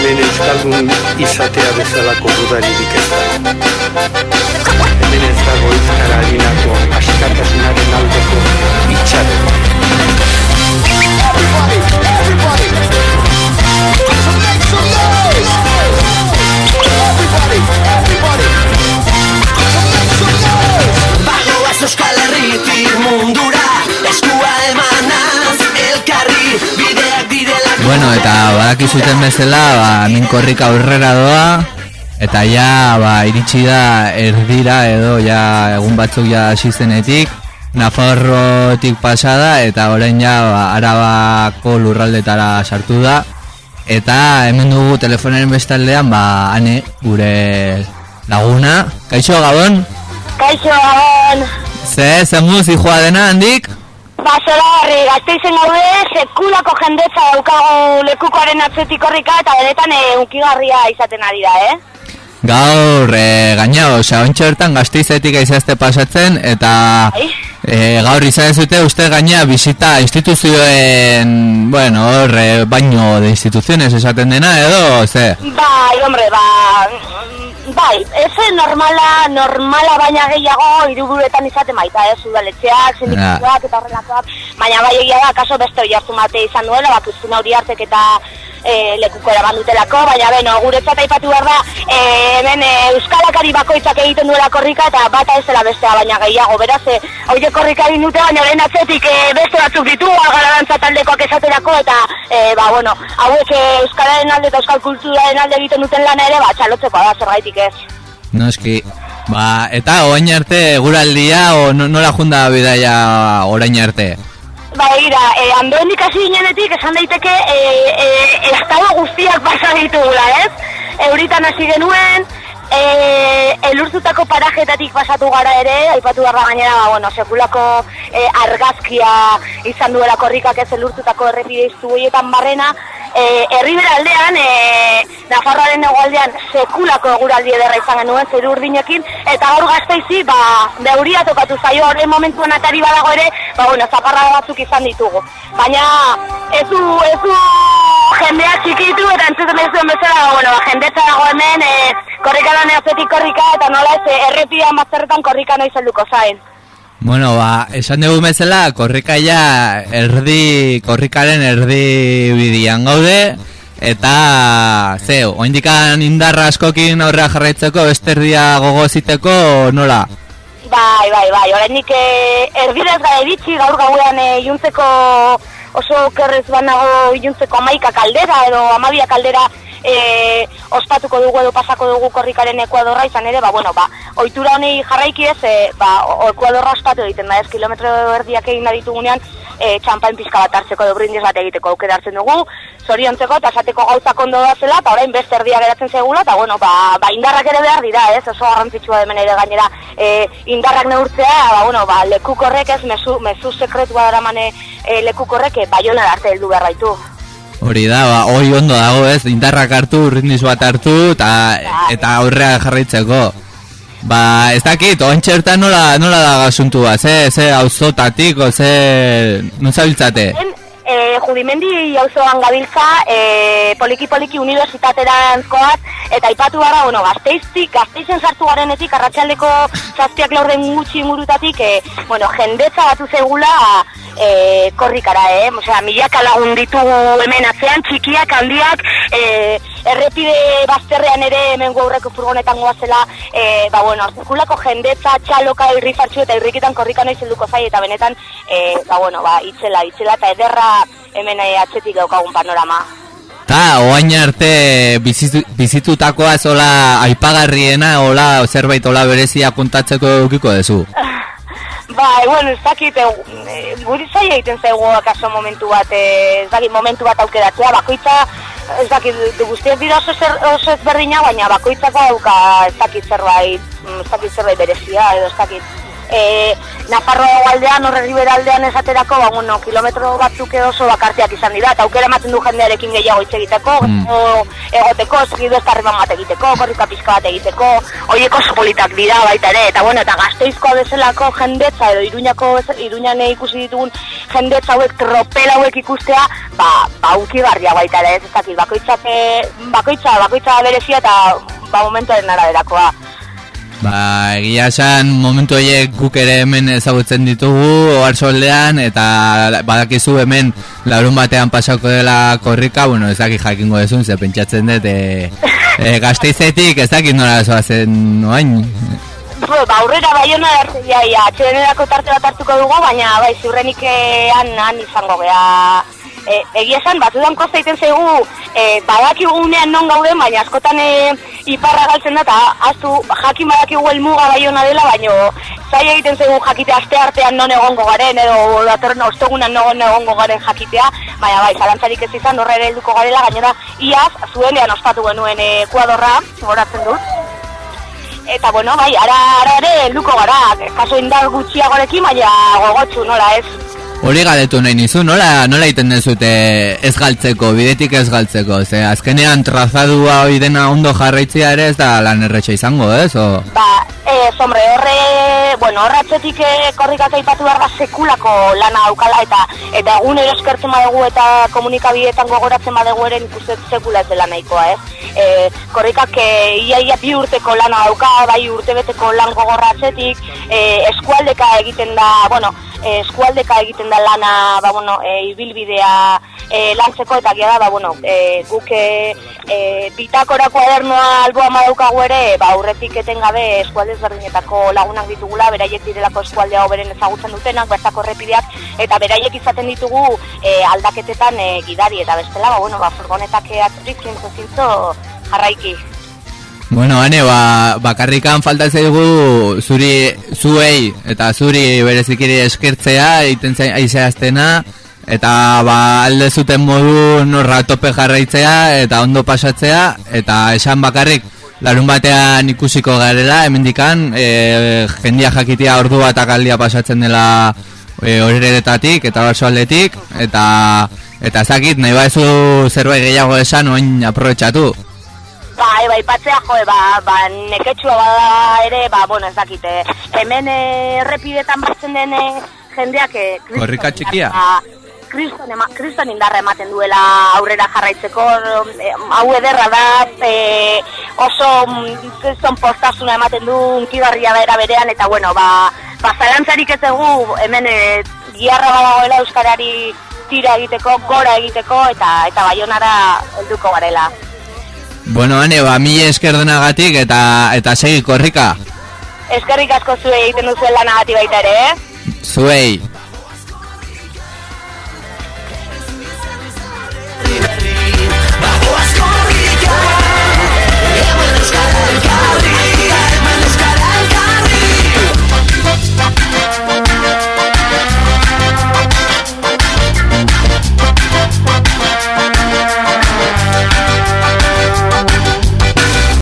hemen euskaldun izatea bezalako dudaririk ez da. Hemen ez dago izkara harinako askatasunaren aldeko itxaren. Everybody, Bueno, eta badakizuten bezala, ba, hemen korrika aurrera doa, eta ja, ba, iritsi da erdira edo, ja, egun batzuk ja hasi zenetik, Nafarrotik pasada, eta orain ja, ba, arabako lurraldetara sartu da, eta hemen dugu telefonaren bestaldean, ba, ane, gure laguna. Kaixo, Gabon? Kaixo, Gabon! Ze, ze muzi joa dena, handik? Ba, zora barri, gazteizen gaude, sekulako jendetza daukagu lekukoaren atzetik horrika, eta benetan e, unkigarria izaten ari da, eh? Gaur, e, gaina, osea, bertan gazteizetik aizazte pasatzen, eta e, gaur izan zute uste gaina bizita instituzioen, bueno, hor, baino de instituziones esaten dena, edo, ze? Bai, hombre, ba, bai, eze normala, normala baina gehiago iruguretan izaten baita, ez, udaletxeak, sindikatuak eta horrelakoak, baina bai egia da, kaso beste hori hartu mate izan duela, bak, hori hartek eta e, lekuko eraman dutelako, baina beno, guretzat aipatu behar da, e, hemen e, Euskalakari bakoitzak egiten duela korrika eta bata ez dela bestea, baina gehiago, beraz, e, hori korrikari dute, baina lehen atzetik e, beste batzuk ditu, agalarantza taldekoak esaterako, eta, e, ba, bueno, hauek Euskalaren alde eta Euskal Kulturaren alde egiten duten lana ere, ba, txalotzeko da, zerbaitik ez. No, eski, ba, eta orain arte guraldia, o nola junda bidaia orain arte? Ba, egira, e, andoen ikasi ginenetik esan daiteke e, e, estado guztiak pasa ditugula, ez? Euritan hasi genuen, e, elurtutako parajetatik pasatu gara ere, aipatu gara gainera, ba, bueno, sekulako e, argazkia izan duela korrikak ez elurtutako errepide iztu barrena, e, herribera aldean, e, Nafarroaren egualdean sekulako eguraldi ederra izan genuen zer urdinekin, eta gaur gazteizi, ba, deuria tokatu zaio horren momentuan atari badago ere, ba, bueno, zaparra batzuk izan ditugu. Baina, ez du, ez du jendea txikitu, eta entzuten ez duen bezala, ba, bueno, jendetza dago hemen, e, korrika da korrika, eta nola ez, errepidean bazterretan korrika noiz helduko zain. Bueno, ba, esan dugu bezala, korrika ja erdi, korrikaren erdi bidian gaude, eta, ze, oindikan indarra askokin aurrea jarraitzeko, beste erdia gogoziteko, nola? Bai, bai, bai, horrenik eh, erdidez gara eritxi, gaur gauean e, juntzeko oso kerrez banago juntzeko amaika kaldera, edo amabia kaldera, e, ospatuko dugu edo pasako dugu korrikaren ekuadorra izan ere, ba, bueno, ba, oitura honi jarraiki ez, e, ba, ekuadorra ospatu egiten da, ez? Kilometro erdiak egin da ditugunean, e, txampain pizka bat hartzeko edo brindis bat egiteko aukera hartzen dugu, zoriontzeko eta esateko gauzak ondo da zela, eta orain beste erdia geratzen zegula, eta bueno, ba, ba, indarrak ere behar dira, ez, oso garrantzitsua hemen ere gainera, e, indarrak neurtzea, ba, bueno, ba, lekukorrek ez, mezu, mezu sekretua dara mane e, lekukorrek, e, baionan arte heldu behar. Hori da, ba, hori ondo dago ez, indarrak hartu, rindiz bat hartu, eta, eta aurrea jarraitzeko. Ba, ez dakit, oen txertan nola, nola da gasuntu ba, ze, ze auzotatik, o ze, non zabiltzate? E, judimendi auzoan gabiltza, e, poliki-poliki universitateran eta ipatu gara, bueno, gazteiztik, gazteizen sartu garenetik, arratsaldeko zazpiak laurden gutxi ingurutatik, e, bueno, jendetza batu zegula, e, korrikara, eh? Osea, milaka lagun ditugu hemen atzean, txikiak, handiak, e, errepide bazterrean ere hemen gaurreko furgonetan goazela, e, ba, bueno, artikulako jendetza, txaloka, irrifartxu eta irrikitan korrika noiz helduko zai, eta benetan, e, ba, bueno, ba, itzela, itzela, eta ederra hemen e, atzetik daukagun panorama. Ta, oain arte bizitu, bizitutakoa zola aipagarriena, ola, zerbait ola berezia kontatzeko dukiko dezu? Bai, bueno, ez dakit, e, guri zai egiten zaigu akaso momentu bat, e, ez dakit, momentu bat aukeratzea, bakoitza, ez dakit, du guztiak dira oso, zer, oso ezberdina, baina bakoitzako dauka ez dakit zerbait, mm, ez dakit zerbait berezia, edo ez dakit, e, Nafarroa aldean, horre ribera aldean esaterako, ba, bueno, kilometro batzuk oso bakartiak izan dira, eta aukera ematen du jendearekin gehiago hitz egiteko, Mm. o, egoteko, segidu ez bat egiteko, korrika pizka bat egiteko, horiek oso politak dira baita ere, eta bueno, eta gazteizkoa bezalako jendetza, edo iruñako, iruñan ikusi ditugun jendetza hauek, tropel hauek ikustea, ba, ba, ukigarria baita ere, ez dakit, bakoitza, bakoitza, bakoitza berezia eta ba, momentuaren araberakoa. Ba, egia esan momentu horiek guk ere hemen ezagutzen ditugu oarsoldean eta badakizu hemen larun batean pasako dela korrika, bueno, ez dakit jakingo dezun, ze pentsatzen dut e, e, gazteizetik ez dakit nola zoazen noain. Bo, ba, aurrera baiona arte ja, ja, atxedenerako tarte bat hartuko dugu, baina bai, ziurrenik eh, han, han izango gea. E, egia esan, batzudan kosta egiten zaigu, e, badakigunean non gauden, baina askotan e, iparra galtzen da, eta aztu jakin badakigu helmuga baiona dela, baina zai egiten zaigu jakite aste artean non egongo garen, edo datorren ostegunan non egongo garen jakitea, baina bai, zalantzarik ez izan horre helduko garela, gainera, iaz, zuenean ospatu genuen e, Ekuadorra, goratzen dut, Eta bueno, bai, ara, ara ere helduko gara, kaso indar gutxiagorekin, baina gogotsu, nola ez? Hori galetu nahi nizu, nola, nola iten dezute ez galtzeko, bidetik ez galtzeko, ze azkenean trazadua hori dena ondo jarraitzea ere ez da lan erretxa izango, ez? O... Ba, ez, hombre, horre, bueno, horratzetik eh, korrikak aipatu behar da sekulako lana daukala, eta eta egunero eskertzen badugu eta komunikabideetan gogoratzen badugu ere nik uste dut sekula ez dela nahikoa, ez? E, korrikak e, ia, ia bi urteko lana dauka, bai urtebeteko lan gogorratzetik, e, eskualdeka egiten da, bueno, eskualdeka egiten da lana, ba, bueno, e, ibilbidea e, lantzeko eta gira da, ba, bueno, e, guk e, bitakora kuadernoa alboa madaukagu ere, ba, aurretik etengabe eskualde ezberdinetako lagunak ditugula, beraiek direlako eskualdea hoberen ezagutzen dutenak, bertako errepideak, eta beraiek izaten ditugu e, aldaketetan e, gidari, eta bestela, ba, bueno, ba, furgonetak atzurik zintzo zintzo jarraiki. Bueno, hane, ba, bakarrikan falta zaigu zuri, zuei eta zuri berezikiri eskertzea, egiten zain aizeaztena, eta ba, alde zuten modu norra tope jarraitzea, eta ondo pasatzea, eta esan bakarrik larun batean ikusiko garela, hemendikan, e, jendia jakitea ordu bat akaldia pasatzen dela e, horretatik eta baso aldetik, eta eta ezakit, nahi baezu zerbait gehiago esan, oin aprobetxatu. Bai, bai, patzea, jo, ba, ba, neketxua bada ere, ba, bueno, ez dakite. Hemen eh, errepidetan batzen den eh, jendeak... eh, Korrika txikia? Kriston, ema, kriston indarra ematen duela aurrera jarraitzeko, eh, hau ederra da, eh, oso mm, kriston postasuna ematen du, unkigarria da era berean, eta bueno, ba, ba zalantzarik ez dugu, hemen eh, giarra badagoela Euskarari tira egiteko, gora egiteko, eta eta baionara helduko garela. Bueno, hane, ba, mila esker denagatik eta eta segi korrika. Eskerrik asko zuei egiten duzuen lanagatik baita ere, eh? Zuei.